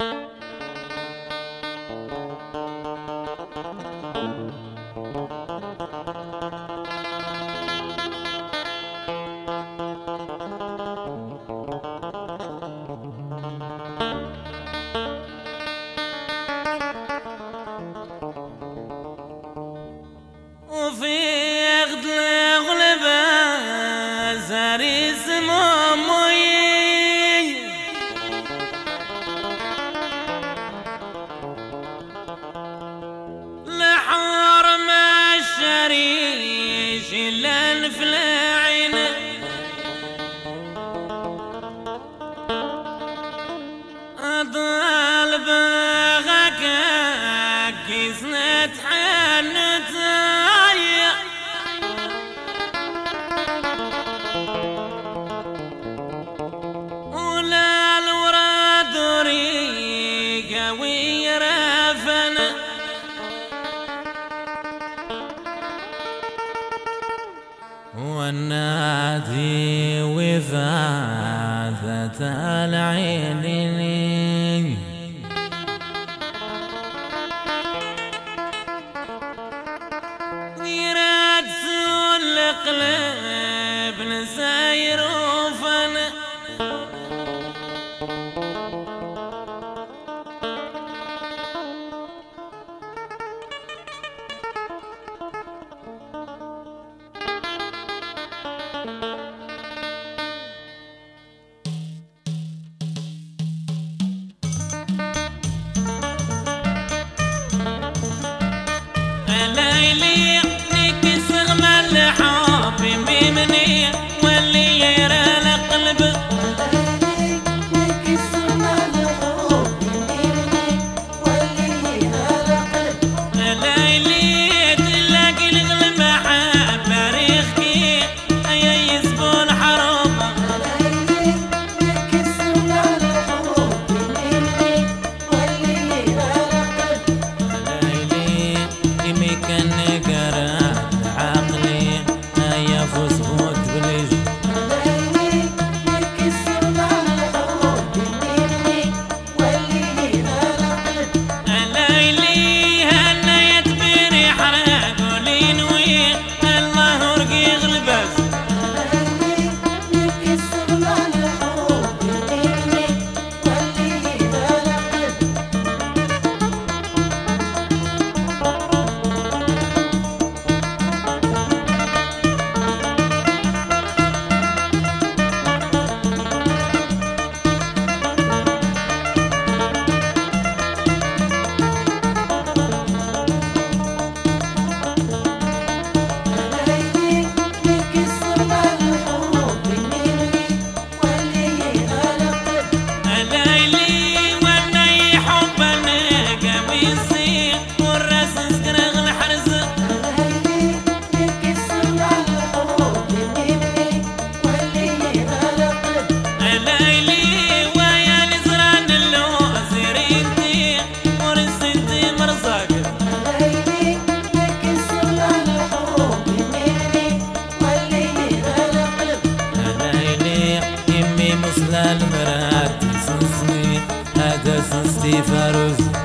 you ولا والنادي وفاذة العين يراد سول قلب المراد سوسني هذا سنستي فاروز.